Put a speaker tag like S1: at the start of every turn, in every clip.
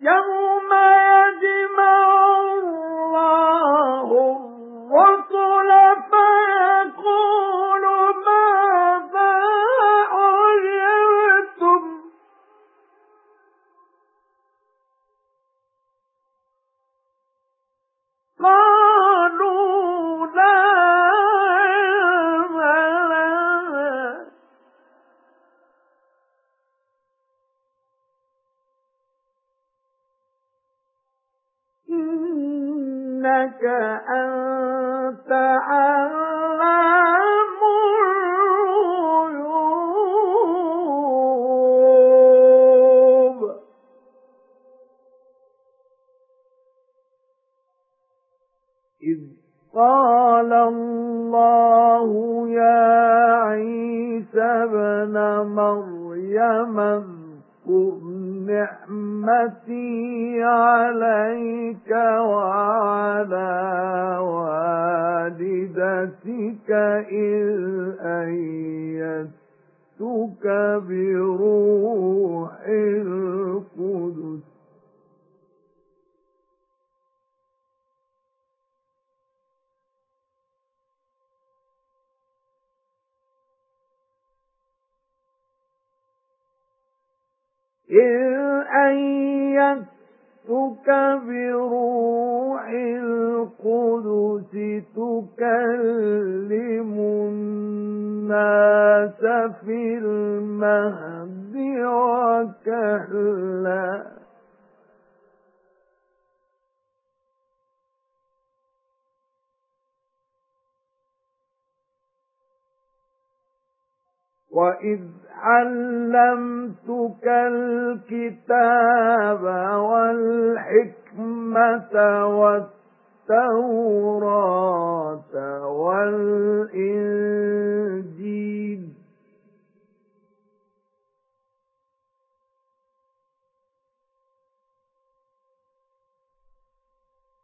S1: يَوْمَ إِنَّكَ أَنْتَ عَلَّامُ الْغُيُوبِ. إِذْ قَالَ اللَّهُ يَا عِيسَى ابْنَ مَرْيَمَ اذْكُرْ نِعْمَتِي عَلَيْكَ وَعَلَى وَالِدَتِكَ إِذْ أَيَّدتُّكَ بِرُوحِ بِرُوحِ الْقُدُسِ تُكَلِّمُ النَّاسَ فِي الْمَهْدِ وَإِذْ عَلَّمْتُكَ الْكِتَابَ وَالْحِكْمَةَ وَالتَّوْرَاةَ وَالْإِنْجِيلَ.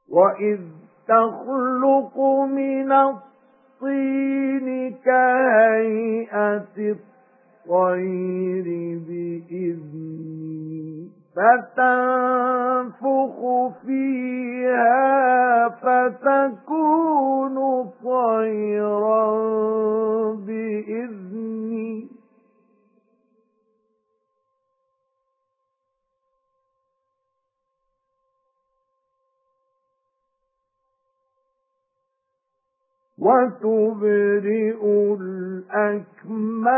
S1: وَإِذْ تَخْلُقُ مِنَ الطِّينِ كَهَيْئَةِ الطَّيْرِ بِإِذْنِي فَتَنفُخُ فِيهَا فَتَكُونُ طَيْرًا. وَتُبْرِئُ الْأَكْمَهَ